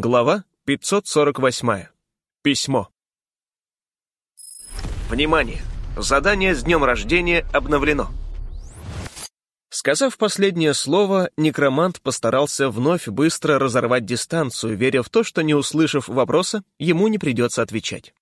Глава 548. Письмо. Внимание! Задание с днем рождения обновлено. Сказав последнее слово, некромант постарался вновь быстро разорвать дистанцию, веря в то, что, не услышав вопроса, ему не придется отвечать.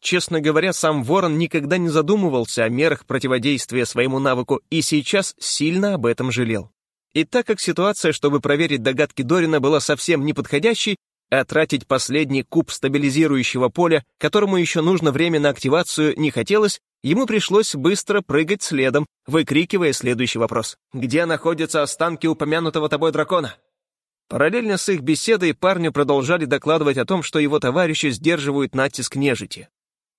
Честно говоря, сам Ворон никогда не задумывался о мерах противодействия своему навыку и сейчас сильно об этом жалел. И так как ситуация, чтобы проверить догадки Дорина, была совсем неподходящей, а тратить последний куб стабилизирующего поля, которому еще нужно время на активацию, не хотелось, ему пришлось быстро прыгать следом, выкрикивая следующий вопрос. «Где находятся останки упомянутого тобой дракона?» Параллельно с их беседой парню продолжали докладывать о том, что его товарищи сдерживают натиск нежити.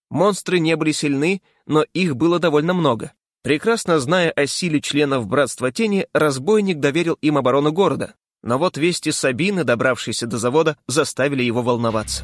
Монстры не были сильны, но их было довольно много. Прекрасно зная о силе членов Братства Тени, разбойник доверил им оборону города. Но вот вести Сабины, добравшиеся до завода, заставили его волноваться.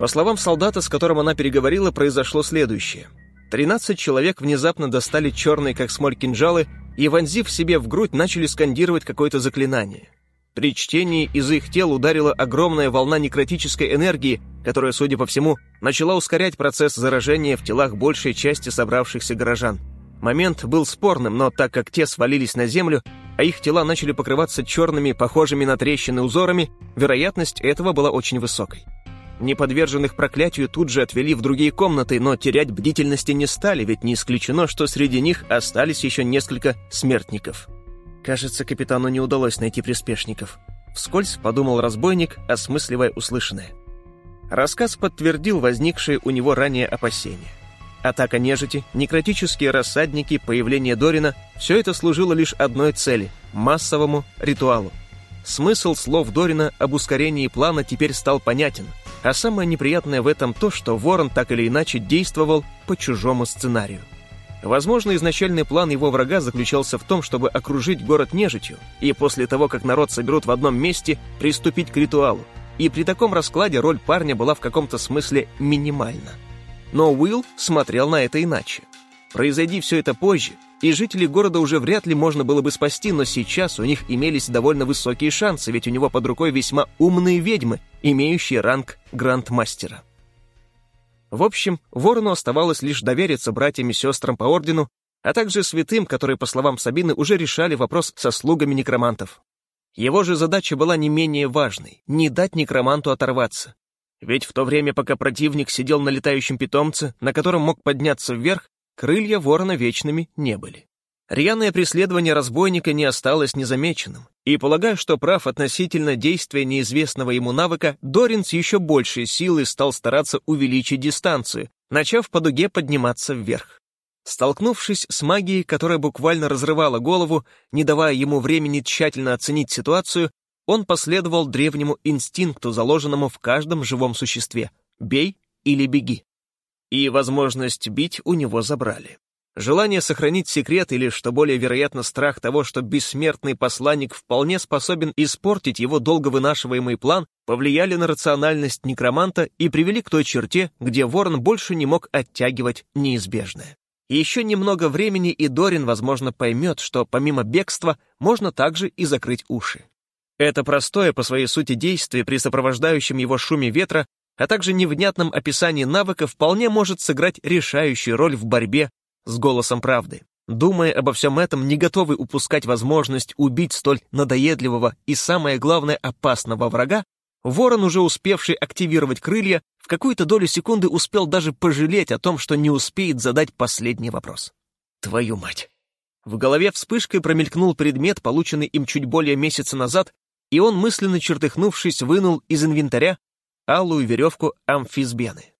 По словам солдата, с которым она переговорила, произошло следующее. Тринадцать человек внезапно достали черные, как смоль, кинжалы и, вонзив себе в грудь, начали скандировать какое-то заклинание. При чтении из их тел ударила огромная волна некротической энергии, которая, судя по всему, начала ускорять процесс заражения в телах большей части собравшихся горожан. Момент был спорным, но так как те свалились на землю, а их тела начали покрываться черными, похожими на трещины узорами, вероятность этого была очень высокой. Неподверженных проклятию тут же отвели в другие комнаты, но терять бдительности не стали, ведь не исключено, что среди них остались еще несколько смертников. Кажется, капитану не удалось найти приспешников. Вскользь подумал разбойник, осмысливая услышанное. Рассказ подтвердил возникшие у него ранее опасения. Атака нежити, некротические рассадники, появление Дорина — все это служило лишь одной цели — массовому ритуалу. Смысл слов Дорина об ускорении плана теперь стал понятен, а самое неприятное в этом то, что Ворон так или иначе действовал по чужому сценарию. Возможно, изначальный план его врага заключался в том, чтобы окружить город нежитью, и после того, как народ соберут в одном месте, приступить к ритуалу. И при таком раскладе роль парня была в каком-то смысле минимальна. Но Уилл смотрел на это иначе. Произойди все это позже, и жителей города уже вряд ли можно было бы спасти, но сейчас у них имелись довольно высокие шансы, ведь у него под рукой весьма умные ведьмы, имеющие ранг грандмастера. В общем, Ворону оставалось лишь довериться братьям и сестрам по ордену, а также святым, которые, по словам Сабины, уже решали вопрос со слугами некромантов. Его же задача была не менее важной — не дать некроманту оторваться, ведь в то время, пока противник сидел на летающем питомце, на котором мог подняться вверх, крылья ворона вечными не были. Рьяное преследование разбойника не осталось незамеченным, и, полагая, что прав относительно действия неизвестного ему навыка, Дорин с еще большей силой стал стараться увеличить дистанцию, начав по дуге подниматься вверх. Столкнувшись с магией, которая буквально разрывала голову, не давая ему времени тщательно оценить ситуацию, он последовал древнему инстинкту, заложенному в каждом живом существе — бей или беги. И возможность бить у него забрали. Желание сохранить секрет или, что более вероятно, страх того, что бессмертный посланник вполне способен испортить его долго вынашиваемый план, повлияли на рациональность некроманта и привели к той черте, где Ворон больше не мог оттягивать неизбежное. Еще немного времени, и Дорин, возможно, поймет, что помимо бегства можно также и закрыть уши. Это простое по своей сути действие при сопровождающем его шуме ветра, а также невнятном описании навыка вполне может сыграть решающую роль в борьбе с голосом правды. Думая обо всем этом, не готовый упускать возможность убить столь надоедливого и, самое главное, опасного врага, ворон, уже успевший активировать крылья, в какую-то долю секунды успел даже пожалеть о том, что не успеет задать последний вопрос. «Твою мать!» В голове вспышкой промелькнул предмет, полученный им чуть более месяца назад и он, мысленно чертыхнувшись, вынул из инвентаря алую веревку амфисбены.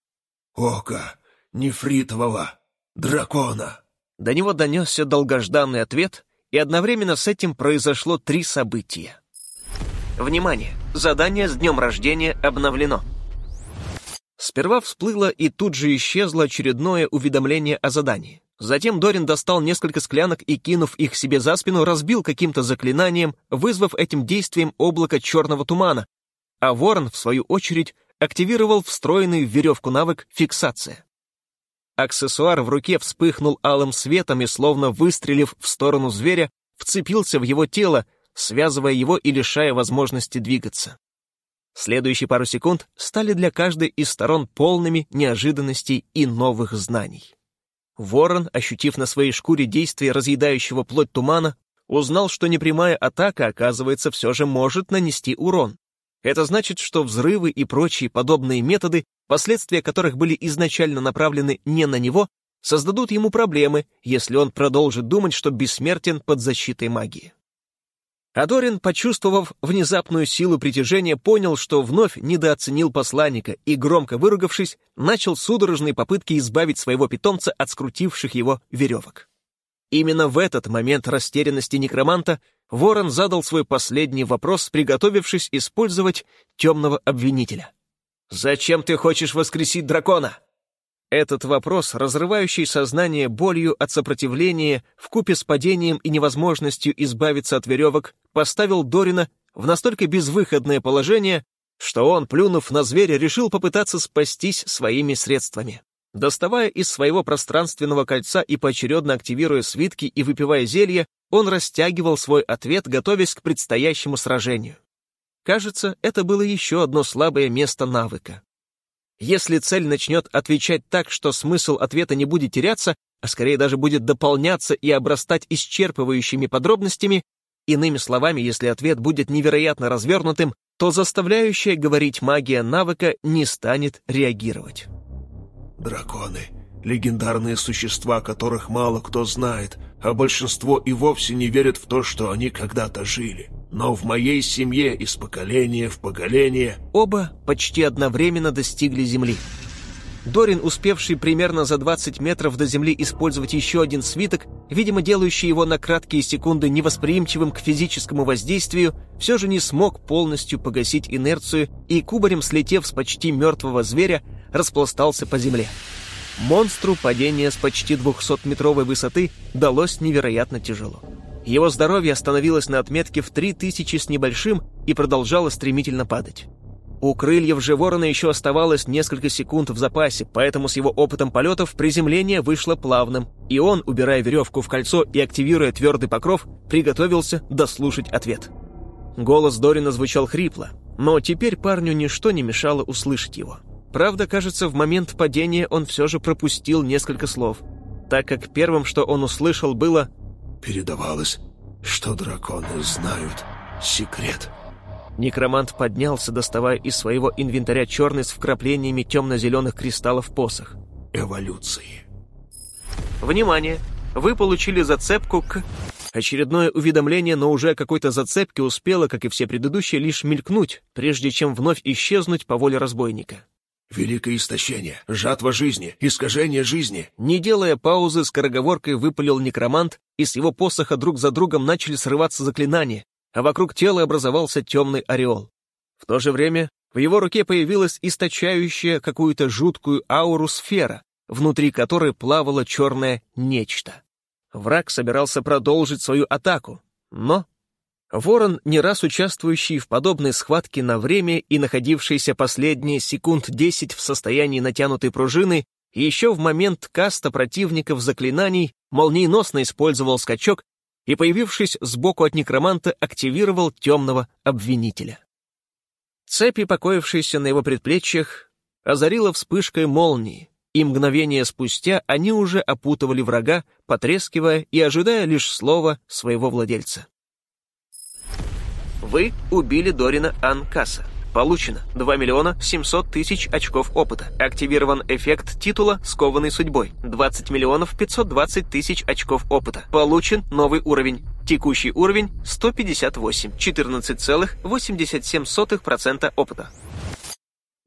«Око нефритового дракона!» До него донесся долгожданный ответ, и одновременно с этим произошло три события. Внимание! Задание с днем рождения обновлено. Сперва всплыло и тут же исчезло очередное уведомление о задании. Затем Дорин достал несколько склянок и, кинув их себе за спину, разбил каким-то заклинанием, вызвав этим действием облако черного тумана, а Ворон, в свою очередь, активировал встроенный в веревку навык «фиксация». Аксессуар в руке вспыхнул алым светом и, словно выстрелив в сторону зверя, вцепился в его тело, связывая его и лишая возможности двигаться. Следующие пару секунд стали для каждой из сторон полными неожиданностей и новых знаний. Ворон, ощутив на своей шкуре действие разъедающего плоть тумана, узнал, что непрямая атака, оказывается, все же может нанести урон. Это значит, что взрывы и прочие подобные методы, последствия которых были изначально направлены не на него, создадут ему проблемы, если он продолжит думать, что бессмертен под защитой магии. Адорин, почувствовав внезапную силу притяжения, понял, что вновь недооценил посланника и, громко выругавшись, начал судорожные попытки избавить своего питомца от скрутивших его веревок. Именно в этот момент растерянности некроманта Ворон задал свой последний вопрос, приготовившись использовать темного обвинителя. «Зачем ты хочешь воскресить дракона?» Этот вопрос, разрывающий сознание болью от сопротивления, вкупе с падением и невозможностью избавиться от веревок, поставил Дорина в настолько безвыходное положение, что он, плюнув на зверя, решил попытаться спастись своими средствами. Доставая из своего пространственного кольца и поочередно активируя свитки и выпивая зелье, он растягивал свой ответ, готовясь к предстоящему сражению. Кажется, это было еще одно слабое место навыка. Если цель начнет отвечать так, что смысл ответа не будет теряться, а скорее даже будет дополняться и обрастать исчерпывающими подробностями, иными словами, если ответ будет невероятно развернутым, то заставляющая говорить магия навыка не станет реагировать. Драконы — легендарные существа, которых мало кто знает, а большинство и вовсе не верят в то, что они когда-то жили но в моей семье из поколения в поколение...» Оба почти одновременно достигли земли. Дорин, успевший примерно за 20 метров до земли использовать еще один свиток, видимо, делающий его на краткие секунды невосприимчивым к физическому воздействию, все же не смог полностью погасить инерцию и, кубарем слетев с почти мертвого зверя, распластался по земле. Монстру падение с почти 200-метровой высоты далось невероятно тяжело. Его здоровье остановилось на отметке в 3000 с небольшим и продолжало стремительно падать. У крыльев же ворона еще оставалось несколько секунд в запасе, поэтому с его опытом полетов приземление вышло плавным, и он, убирая веревку в кольцо и активируя твердый покров, приготовился дослушать ответ. Голос Дорина звучал хрипло, но теперь парню ничто не мешало услышать его. Правда, кажется, в момент падения он все же пропустил несколько слов, так как первым, что он услышал, было Передавалось, что драконы знают секрет. Некромант поднялся, доставая из своего инвентаря черный с вкраплениями темно-зеленых кристаллов посох. Эволюции. Внимание! Вы получили зацепку к... Очередное уведомление, но уже какой-то зацепке успело, как и все предыдущие, лишь мелькнуть, прежде чем вновь исчезнуть по воле разбойника. Великое истощение, жатва жизни, искажение жизни. Не делая паузы, скороговоркой выпалил некромант, и с его посоха друг за другом начали срываться заклинания, а вокруг тела образовался темный ореол. В то же время в его руке появилась источающая какую-то жуткую ауру сфера, внутри которой плавало черное нечто. Враг собирался продолжить свою атаку, но Ворон, не раз участвующий в подобной схватке на время и находившийся последние секунд десять в состоянии натянутой пружины, еще в момент каста противников заклинаний молниеносно использовал скачок и, появившись сбоку от некроманта, активировал темного обвинителя. Цепи, покоившиеся на его предплечьях, озарила вспышкой молнии, и мгновение спустя они уже опутывали врага, потрескивая и ожидая лишь слова своего владельца. Вы убили Дорина Анкаса. Получено 2 миллиона 700 тысяч очков опыта. Активирован эффект титула «Скованный судьбой». 20 миллионов 520 тысяч очков опыта. Получен новый уровень. Текущий уровень 158, 14,87% опыта.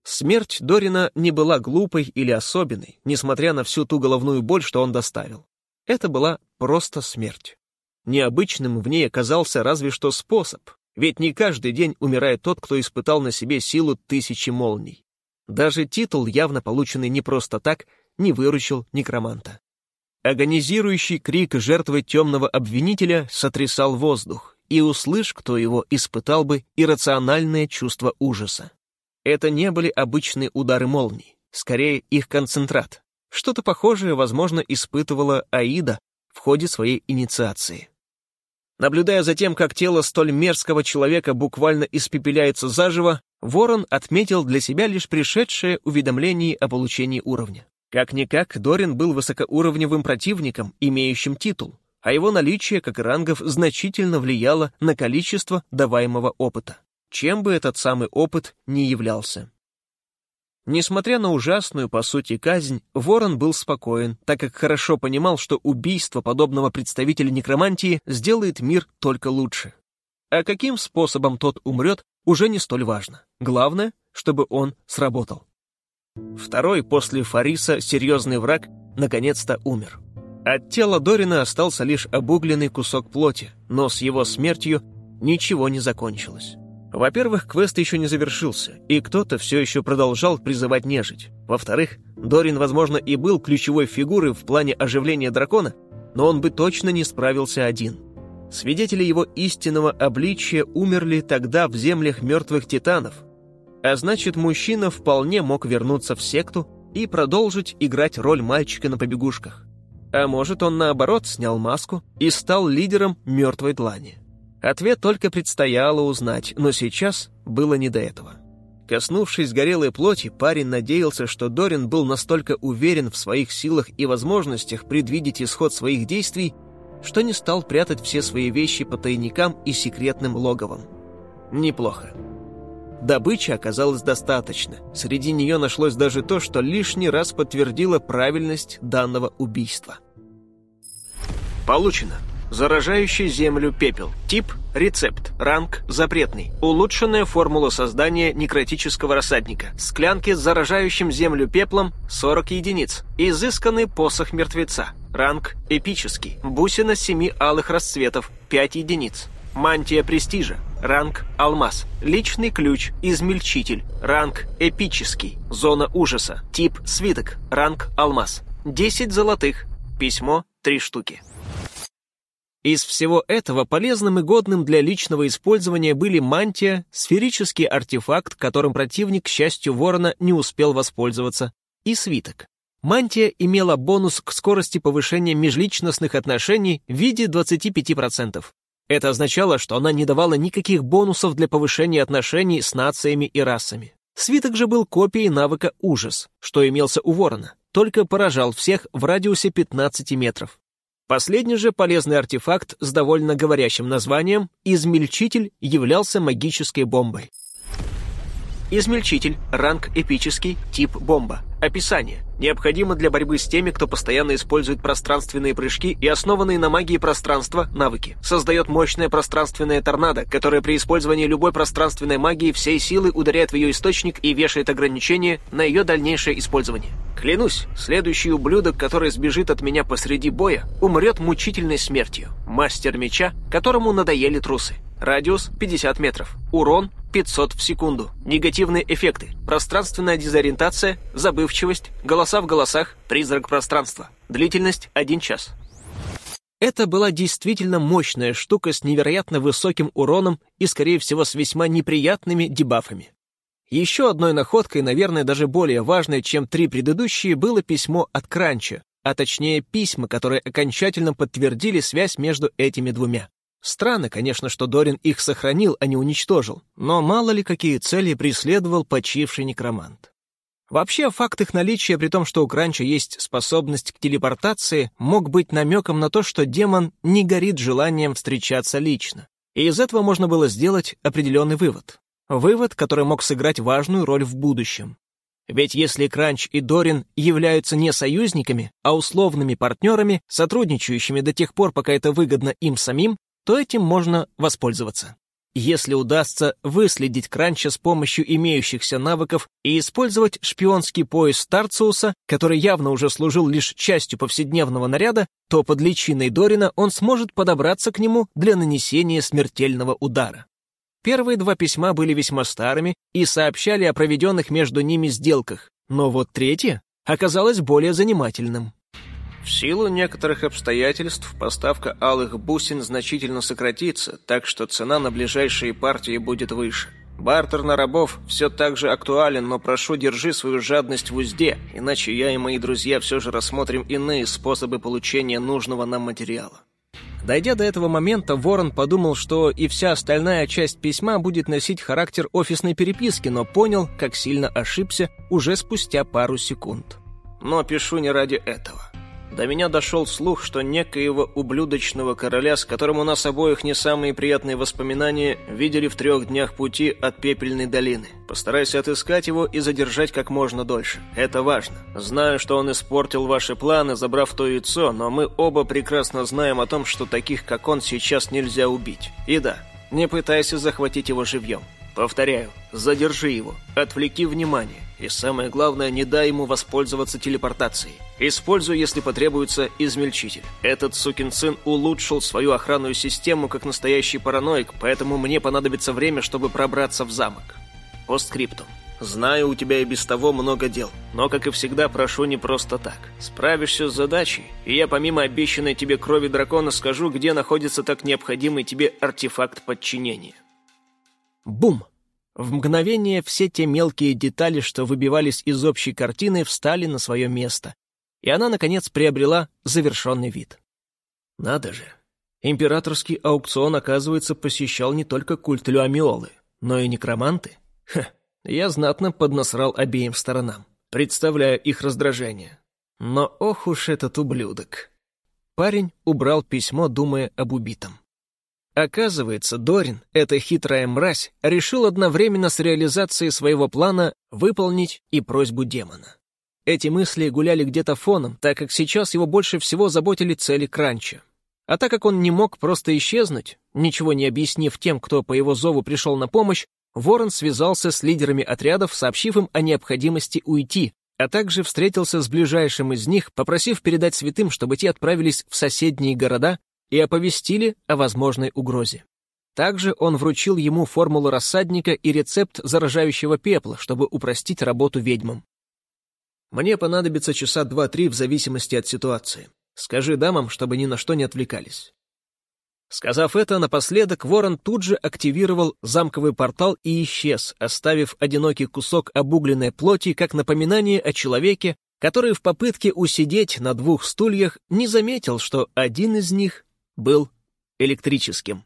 Смерть Дорина не была глупой или особенной, несмотря на всю ту головную боль, что он доставил. Это была просто смерть. Необычным в ней оказался разве что способ, ведь не каждый день умирает тот, кто испытал на себе силу тысячи молний. Даже титул, явно полученный не просто так, не выручил некроманта. Агонизирующий крик жертвы темного обвинителя сотрясал воздух, и услышь, кто его испытал бы иррациональное чувство ужаса. Это не были обычные удары молний, скорее их концентрат. Что-то похожее, возможно, испытывала Аида в ходе своей инициации. Наблюдая за тем, как тело столь мерзкого человека буквально испепеляется заживо, Ворон отметил для себя лишь пришедшее уведомление о получении уровня. Как-никак, Дорин был высокоуровневым противником, имеющим титул, а его наличие, как и рангов, значительно влияло на количество даваемого опыта, чем бы этот самый опыт ни являлся. Несмотря на ужасную, по сути, казнь, Ворон был спокоен, так как хорошо понимал, что убийство подобного представителя некромантии сделает мир только лучше. А каким способом тот умрет, уже не столь важно. Главное, чтобы он сработал. Второй после Фариса серьезный враг наконец-то умер. От тела Дорина остался лишь обугленный кусок плоти, но с его смертью ничего не закончилось. Во-первых, квест еще не завершился, и кто-то все еще продолжал призывать нежить. Во-вторых, Дорин, возможно, и был ключевой фигурой в плане оживления дракона, но он бы точно не справился один. Свидетели его истинного обличия умерли тогда в землях мертвых титанов, а значит, мужчина вполне мог вернуться в секту и продолжить играть роль мальчика на побегушках. А может, он наоборот снял маску и стал лидером мертвой длани. Ответ только предстояло узнать, но сейчас было не до этого. Коснувшись горелой плоти, парень надеялся, что Дорин был настолько уверен в своих силах и возможностях предвидеть исход своих действий, что не стал прятать все свои вещи по тайникам и секретным логовам. Неплохо. Добычи оказалось достаточно. Среди нее нашлось даже то, что лишний раз подтвердило правильность данного убийства. Получено. Заражающий землю пепел. Тип – рецепт. Ранг – запретный. Улучшенная формула создания некротического рассадника. Склянки с заражающим землю пеплом – 40 единиц. Изысканный посох мертвеца. Ранг – эпический. Бусина семи алых расцветов – 5 единиц. Мантия престижа. Ранг – алмаз. Личный ключ – измельчитель. Ранг – эпический. Зона ужаса. Тип – свиток. Ранг – алмаз. 10 золотых. Письмо – 3 штуки. Из всего этого полезным и годным для личного использования были мантия, сферический артефакт, которым противник, к счастью, ворона не успел воспользоваться, и свиток. Мантия имела бонус к скорости повышения межличностных отношений в виде 25%. Это означало, что она не давала никаких бонусов для повышения отношений с нациями и расами. Свиток же был копией навыка «Ужас», что имелся у ворона, только поражал всех в радиусе 15 метров. Последний же полезный артефакт с довольно говорящим названием «Измельчитель» являлся магической бомбой. Измельчитель, ранг эпический, тип бомба. Описание. Необходимо для борьбы с теми, кто постоянно использует пространственные прыжки и основанные на магии пространства навыки. Создает мощное пространственное торнадо, которое при использовании любой пространственной магии всей силы ударяет в ее источник и вешает ограничения на ее дальнейшее использование. Клянусь, следующий ублюдок, который сбежит от меня посреди боя, умрет мучительной смертью. Мастер меча, которому надоели трусы. Радиус 50 метров. Урон 500 в секунду. Негативные эффекты. Пространственная дезориентация, забывчивость, голоса в голосах, призрак пространства. Длительность 1 час. Это была действительно мощная штука с невероятно высоким уроном и, скорее всего, с весьма неприятными дебафами. Еще одной находкой, наверное, даже более важной, чем три предыдущие, было письмо от Кранча, а точнее письма, которые окончательно подтвердили связь между этими двумя. Странно, конечно, что Дорин их сохранил, а не уничтожил, но мало ли какие цели преследовал почивший некромант. Вообще, факт их наличия, при том, что у Кранча есть способность к телепортации, мог быть намеком на то, что демон не горит желанием встречаться лично. И из этого можно было сделать определенный вывод. Вывод, который мог сыграть важную роль в будущем. Ведь если Кранч и Дорин являются не союзниками, а условными партнерами, сотрудничающими до тех пор, пока это выгодно им самим, то этим можно воспользоваться. Если удастся выследить Кранча с помощью имеющихся навыков и использовать шпионский пояс Старциуса, который явно уже служил лишь частью повседневного наряда, то под личиной Дорина он сможет подобраться к нему для нанесения смертельного удара. Первые два письма были весьма старыми и сообщали о проведенных между ними сделках, но вот третье оказалось более занимательным. В силу некоторых обстоятельств поставка алых бусин значительно сократится, так что цена на ближайшие партии будет выше. Бартер на рабов все так же актуален, но прошу, держи свою жадность в узде, иначе я и мои друзья все же рассмотрим иные способы получения нужного нам материала. Дойдя до этого момента, Ворон подумал, что и вся остальная часть письма будет носить характер офисной переписки, но понял, как сильно ошибся уже спустя пару секунд. Но пишу не ради этого. До меня дошел слух, что некоего ублюдочного короля, с которым у нас обоих не самые приятные воспоминания, видели в трех днях пути от Пепельной долины. Постарайся отыскать его и задержать как можно дольше. Это важно. Знаю, что он испортил ваши планы, забрав то яйцо, но мы оба прекрасно знаем о том, что таких, как он, сейчас нельзя убить. И да, не пытайся захватить его живьем. Повторяю, задержи его, отвлеки внимание. И самое главное, не дай ему воспользоваться телепортацией. Используй, если потребуется, измельчитель. Этот сукин сын улучшил свою охранную систему как настоящий параноик, поэтому мне понадобится время, чтобы пробраться в замок. Постскриптум. Знаю, у тебя и без того много дел, но, как и всегда, прошу не просто так. Справишься с задачей, и я помимо обещанной тебе крови дракона скажу, где находится так необходимый тебе артефакт подчинения. Бум! В мгновение все те мелкие детали, что выбивались из общей картины, встали на свое место, и она, наконец, приобрела завершенный вид. Надо же! Императорский аукцион, оказывается, посещал не только культ Люамиолы, но и некроманты. Ха, я знатно поднасрал обеим сторонам, представляя их раздражение. Но ох уж этот ублюдок! Парень убрал письмо, думая об убитом. Оказывается, Дорин, эта хитрая мразь, решил одновременно с реализацией своего плана выполнить и просьбу демона. Эти мысли гуляли где-то фоном, так как сейчас его больше всего заботили цели Кранча. А так как он не мог просто исчезнуть, ничего не объяснив тем, кто по его зову пришел на помощь, Ворон связался с лидерами отрядов, сообщив им о необходимости уйти, а также встретился с ближайшим из них, попросив передать святым, чтобы те отправились в соседние города и оповестили о возможной угрозе. Также он вручил ему формулу рассадника и рецепт заражающего пепла, чтобы упростить работу ведьмам. Мне понадобится часа два-три в зависимости от ситуации. Скажи дамам, чтобы ни на что не отвлекались. Сказав это, напоследок Ворон тут же активировал замковый портал и исчез, оставив одинокий кусок обугленной плоти как напоминание о человеке, который в попытке усидеть на двух стульях не заметил, что один из них был электрическим.